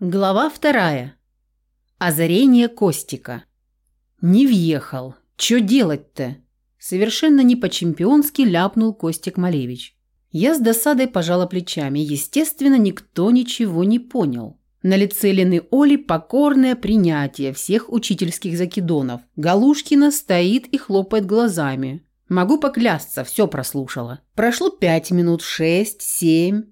Глава вторая. Озарение Костика. Не въехал. Чё делать-то? Совершенно не по-чемпионски ляпнул Костик Малевич. Я с досадой пожала плечами. Естественно, никто ничего не понял. На лице Лены Оли покорное принятие всех учительских закидонов. Галушкина стоит и хлопает глазами. Могу поклясться, все прослушала. Прошло пять минут, шесть, семь.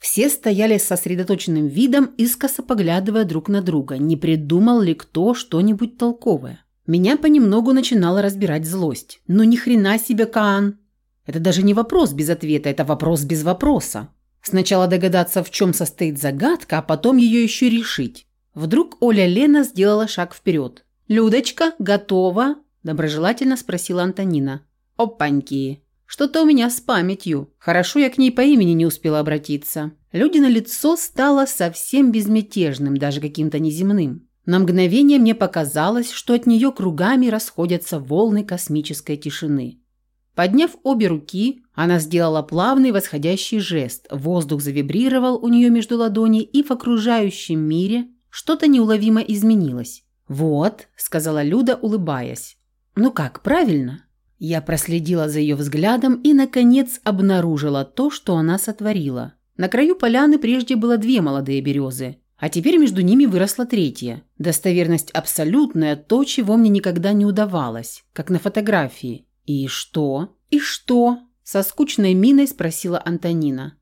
Все стояли с сосредоточенным видом, искоса поглядывая друг на друга, не придумал ли кто что-нибудь толковое. Меня понемногу начинала разбирать злость. Ну ни хрена себе, Каан! Это даже не вопрос без ответа, это вопрос без вопроса. Сначала догадаться, в чем состоит загадка, а потом ее еще решить. Вдруг Оля Лена сделала шаг вперед. «Людочка, готова?» – доброжелательно спросила Антонина. «Опаньки! Что-то у меня с памятью. Хорошо, я к ней по имени не успела обратиться. Люди на лицо стало совсем безмятежным, даже каким-то неземным. На мгновение мне показалось, что от нее кругами расходятся волны космической тишины. Подняв обе руки, она сделала плавный восходящий жест. Воздух завибрировал у нее между ладоней, и в окружающем мире что-то неуловимо изменилось. «Вот», – сказала Люда, улыбаясь. «Ну как, правильно?» Я проследила за ее взглядом и, наконец, обнаружила то, что она сотворила. На краю поляны прежде было две молодые березы, а теперь между ними выросла третья. Достоверность абсолютная, то, чего мне никогда не удавалось, как на фотографии. «И что? И что?» – со скучной миной спросила Антонина.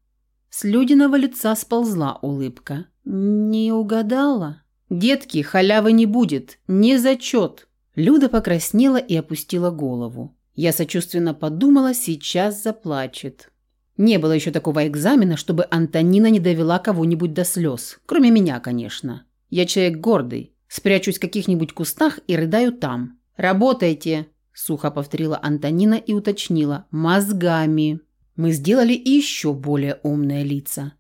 С Людиного лица сползла улыбка. «Не угадала?» «Детки, халявы не будет. Не зачет!» Люда покраснела и опустила голову. Я сочувственно подумала, сейчас заплачет. Не было еще такого экзамена, чтобы Антонина не довела кого-нибудь до слез. Кроме меня, конечно. Я человек гордый. Спрячусь в каких-нибудь кустах и рыдаю там. «Работайте!» – сухо повторила Антонина и уточнила. «Мозгами!» Мы сделали еще более умные лица.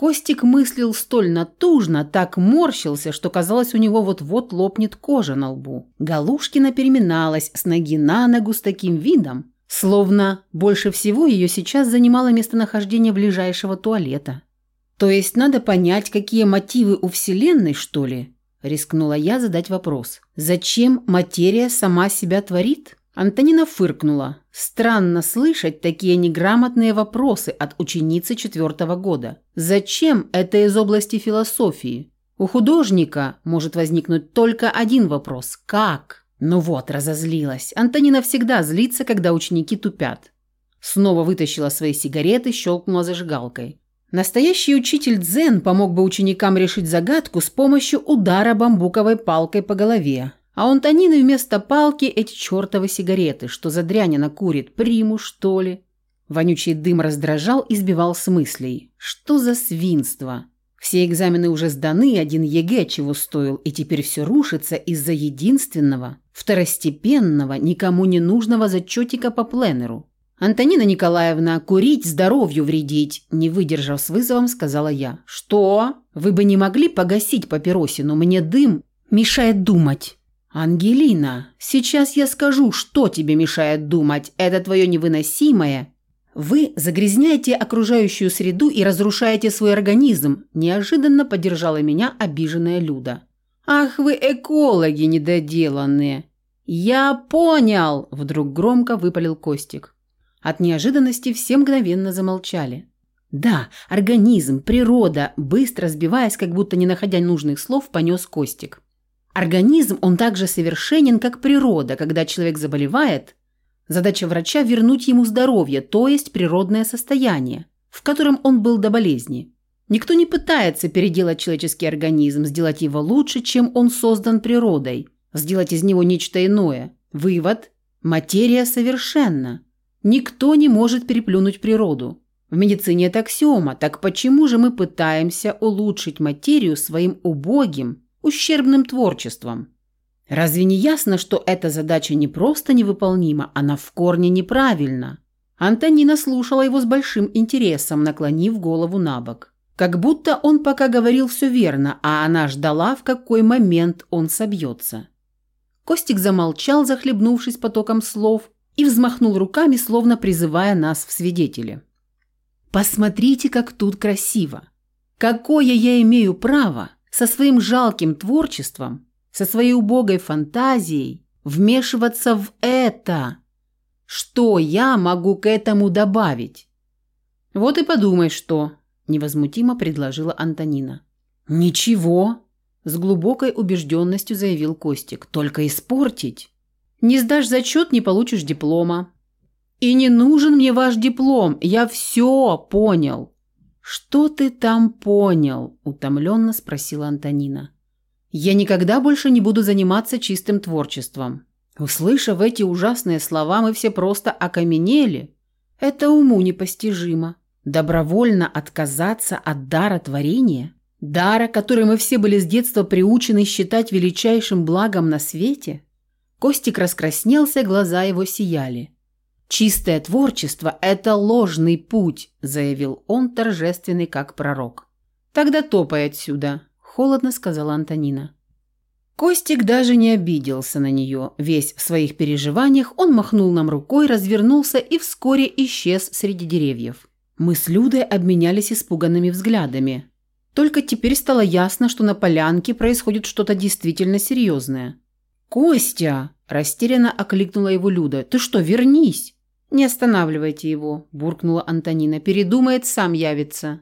Костик мыслил столь натужно, так морщился, что казалось, у него вот-вот лопнет кожа на лбу. Галушкина переминалась с ноги на ногу с таким видом, словно больше всего ее сейчас занимало местонахождение ближайшего туалета. «То есть надо понять, какие мотивы у Вселенной, что ли?» – рискнула я задать вопрос. «Зачем материя сама себя творит?» Антонина фыркнула. Странно слышать такие неграмотные вопросы от ученицы четвертого года. Зачем это из области философии? У художника может возникнуть только один вопрос – как? Ну вот, разозлилась. Антонина всегда злится, когда ученики тупят. Снова вытащила свои сигареты, щелкнула зажигалкой. Настоящий учитель дзен помог бы ученикам решить загадку с помощью удара бамбуковой палкой по голове, а у Антонины вместо палки эти чертовы сигареты. Что за дрянь она курит? Приму, что ли? Вонючий дым раздражал и сбивал с мыслей. Что за свинство? Все экзамены уже сданы, один ЕГЭ чего стоил, и теперь все рушится из-за единственного, второстепенного, никому не нужного зачетика по пленеру. «Антонина Николаевна, курить здоровью вредить», – не выдержав с вызовом, сказала я. «Что? Вы бы не могли погасить папиросину? Мне дым мешает думать». «Ангелина, сейчас я скажу, что тебе мешает думать. Это твое невыносимое. Вы загрязняете окружающую среду и разрушаете свой организм», неожиданно поддержала меня обиженная Люда. «Ах вы экологи недоделанные!» «Я понял!» – вдруг громко выпалил Костик. От неожиданности все мгновенно замолчали. «Да, организм, природа», быстро сбиваясь, как будто не находя нужных слов, понес Костик. Организм, он также совершенен, как природа. Когда человек заболевает, задача врача – вернуть ему здоровье, то есть природное состояние, в котором он был до болезни. Никто не пытается переделать человеческий организм, сделать его лучше, чем он создан природой, сделать из него нечто иное. Вывод – материя совершенна. Никто не может переплюнуть природу. В медицине это аксиома, так почему же мы пытаемся улучшить материю своим убогим, ущербным творчеством. Разве не ясно, что эта задача не просто невыполнима, она в корне неправильна? Антонина слушала его с большим интересом, наклонив голову на бок. Как будто он пока говорил все верно, а она ждала, в какой момент он собьется. Костик замолчал, захлебнувшись потоком слов, и взмахнул руками, словно призывая нас в свидетели. «Посмотрите, как тут красиво! Какое я имею право со своим жалким творчеством, со своей убогой фантазией вмешиваться в это? Что я могу к этому добавить? Вот и подумай, что, невозмутимо предложила Антонина. Ничего, с глубокой убежденностью заявил Костик. Только испортить. Не сдашь зачет, не получишь диплома. И не нужен мне ваш диплом, я все понял. Что ты там понял? Утомленно спросила Антонина. Я никогда больше не буду заниматься чистым творчеством. Услышав эти ужасные слова, мы все просто окаменели. Это уму непостижимо. Добровольно отказаться от дара творения? Дара, который мы все были с детства приучены считать величайшим благом на свете? Костик раскраснелся, глаза его сияли. «Чистое творчество – это ложный путь», – заявил он, торжественный как пророк. «Тогда топай отсюда», – холодно сказала Антонина. Костик даже не обиделся на нее. Весь в своих переживаниях он махнул нам рукой, развернулся и вскоре исчез среди деревьев. Мы с Людой обменялись испуганными взглядами. Только теперь стало ясно, что на полянке происходит что-то действительно серьезное. «Костя!» – растерянно окликнула его Люда. «Ты что, вернись!» «Не останавливайте его», – буркнула Антонина. «Передумает, сам явится».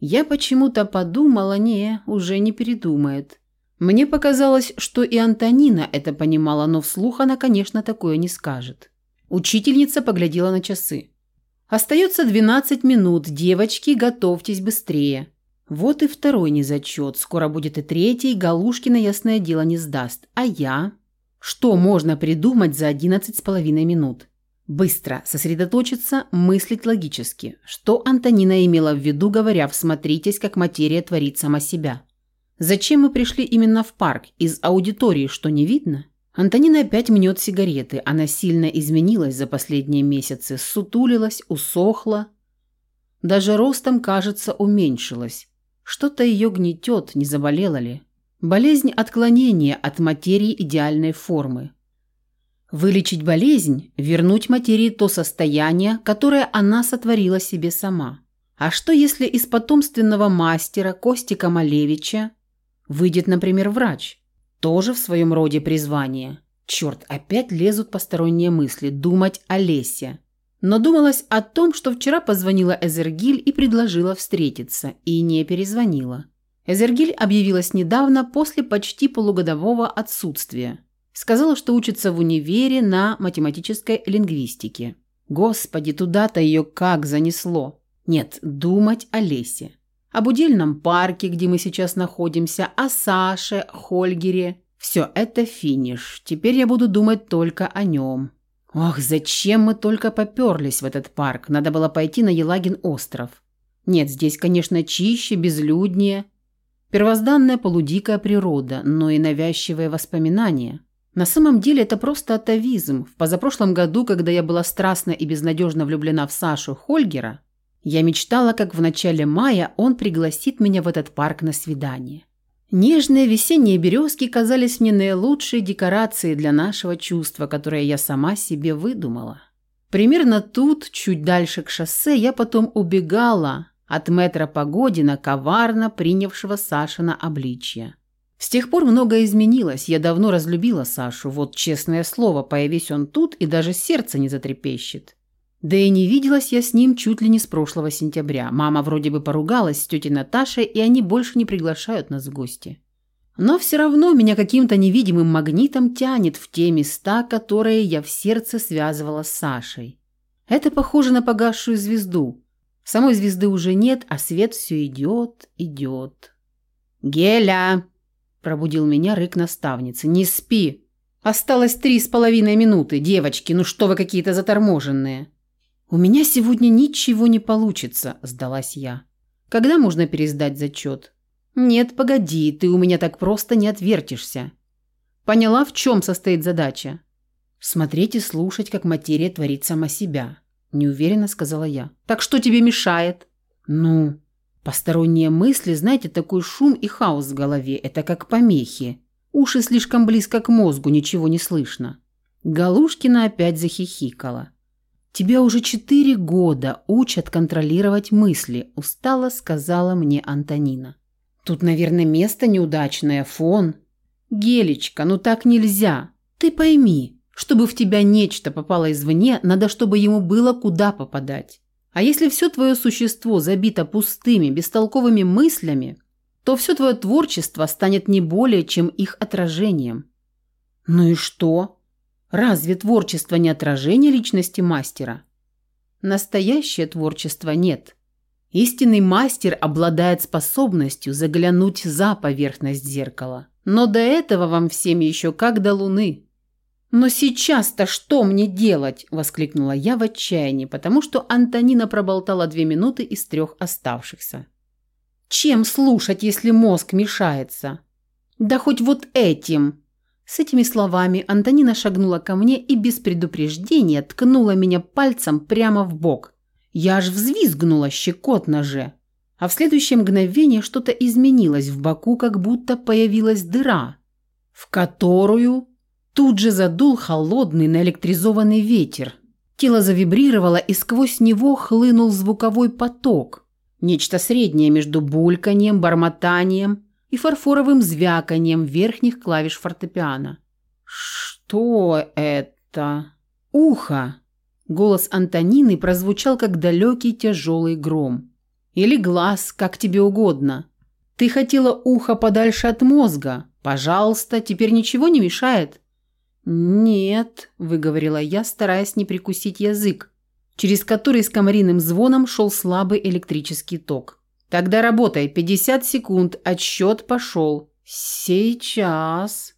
Я почему-то подумала, не, уже не передумает. Мне показалось, что и Антонина это понимала, но вслух она, конечно, такое не скажет. Учительница поглядела на часы. «Остается 12 минут. Девочки, готовьтесь быстрее». Вот и второй незачет. Скоро будет и третий. Галушкина, ясное дело, не сдаст. А я? Что можно придумать за одиннадцать с половиной минут? Быстро сосредоточиться, мыслить логически. Что Антонина имела в виду, говоря «всмотритесь, как материя творит сама себя». Зачем мы пришли именно в парк? Из аудитории что не видно? Антонина опять мнет сигареты. Она сильно изменилась за последние месяцы. Сутулилась, усохла. Даже ростом, кажется, уменьшилась. Что-то ее гнетет, не заболела ли? Болезнь отклонения от материи идеальной формы. Вылечить болезнь – вернуть материи то состояние, которое она сотворила себе сама. А что если из потомственного мастера Костика Малевича выйдет, например, врач? Тоже в своем роде призвание. Черт, опять лезут посторонние мысли. Думать о Лесе. Но думалось о том, что вчера позвонила Эзергиль и предложила встретиться, и не перезвонила. Эзергиль объявилась недавно после почти полугодового отсутствия. Сказала, что учится в универе на математической лингвистике. Господи, туда-то ее как занесло. Нет, думать о лесе. Об удельном парке, где мы сейчас находимся, о Саше, Хольгере. Все это финиш. Теперь я буду думать только о нем. Ох, зачем мы только поперлись в этот парк? Надо было пойти на Елагин остров. Нет, здесь, конечно, чище, безлюднее. Первозданная полудикая природа, но и навязчивые воспоминания. На самом деле это просто атовизм. В позапрошлом году, когда я была страстно и безнадежно влюблена в Сашу Хольгера, я мечтала, как в начале мая он пригласит меня в этот парк на свидание. Нежные весенние березки казались мне наилучшей декорацией для нашего чувства, которое я сама себе выдумала. Примерно тут, чуть дальше к шоссе, я потом убегала, от мэтра Погодина, коварно принявшего Сашина обличье. С тех пор многое изменилось, я давно разлюбила Сашу, вот честное слово, появись он тут, и даже сердце не затрепещет. Да и не виделась я с ним чуть ли не с прошлого сентября. Мама вроде бы поругалась с тетей Наташей, и они больше не приглашают нас в гости. Но все равно меня каким-то невидимым магнитом тянет в те места, которые я в сердце связывала с Сашей. Это похоже на погасшую звезду. Самой звезды уже нет, а свет все идет, идет. «Геля!» – пробудил меня рык наставницы. «Не спи! Осталось три с половиной минуты, девочки, ну что вы какие-то заторможенные!» «У меня сегодня ничего не получится», – сдалась я. «Когда можно пересдать зачет?» «Нет, погоди, ты у меня так просто не отвертишься». «Поняла, в чем состоит задача?» «Смотреть и слушать, как материя творит сама себя неуверенно сказала я. Так что тебе мешает? Ну, посторонние мысли, знаете, такой шум и хаос в голове это как помехи. Уши слишком близко к мозгу, ничего не слышно. Галушкина опять захихикала. «Тебя уже четыре года учат контролировать мысли», – устало сказала мне Антонина. «Тут, наверное, место неудачное, фон». «Гелечка, ну так нельзя. Ты пойми, чтобы в тебя нечто попало извне, надо, чтобы ему было куда попадать. А если все твое существо забито пустыми, бестолковыми мыслями, то все твое творчество станет не более, чем их отражением. Ну и что? Разве творчество не отражение личности мастера? Настоящее творчество нет. Истинный мастер обладает способностью заглянуть за поверхность зеркала. Но до этого вам всем еще как до луны. «Но сейчас-то что мне делать?» – воскликнула я в отчаянии, потому что Антонина проболтала две минуты из трех оставшихся. «Чем слушать, если мозг мешается?» «Да хоть вот этим!» С этими словами Антонина шагнула ко мне и без предупреждения ткнула меня пальцем прямо в бок. Я аж взвизгнула щекотно же. А в следующее мгновение что-то изменилось в боку, как будто появилась дыра, в которую тут же задул холодный наэлектризованный ветер. Тело завибрировало, и сквозь него хлынул звуковой поток. Нечто среднее между бульканьем, бормотанием и фарфоровым звяканием верхних клавиш фортепиано. «Что это?» «Ухо!» Голос Антонины прозвучал, как далекий тяжелый гром. «Или глаз, как тебе угодно. Ты хотела ухо подальше от мозга. Пожалуйста, теперь ничего не мешает?» «Нет», – выговорила я, стараясь не прикусить язык, через который с комариным звоном шел слабый электрический ток. Тогда работай. 50 секунд. Отсчет пошел. Сейчас.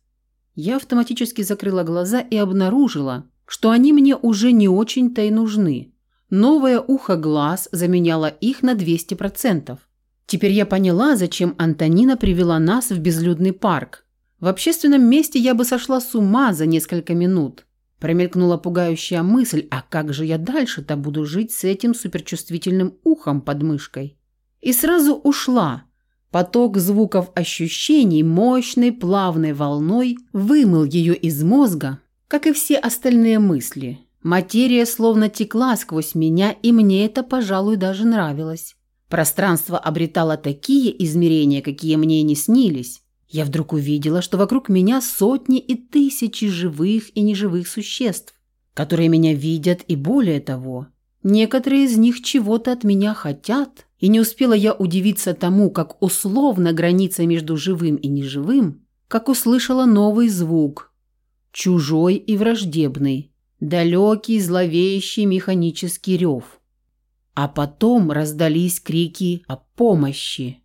Я автоматически закрыла глаза и обнаружила, что они мне уже не очень-то и нужны. Новое ухо глаз заменяло их на 200%. Теперь я поняла, зачем Антонина привела нас в безлюдный парк. В общественном месте я бы сошла с ума за несколько минут. Промелькнула пугающая мысль, а как же я дальше-то буду жить с этим суперчувствительным ухом под мышкой? и сразу ушла. Поток звуков ощущений мощной плавной волной вымыл ее из мозга, как и все остальные мысли. Материя словно текла сквозь меня, и мне это, пожалуй, даже нравилось. Пространство обретало такие измерения, какие мне не снились. Я вдруг увидела, что вокруг меня сотни и тысячи живых и неживых существ, которые меня видят и более того. Некоторые из них чего-то от меня хотят, и не успела я удивиться тому, как условно граница между живым и неживым, как услышала новый звук. Чужой и враждебный, далекий, зловещий механический рев. А потом раздались крики о помощи.